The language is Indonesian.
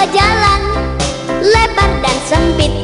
dua jalan lebar dan sempit.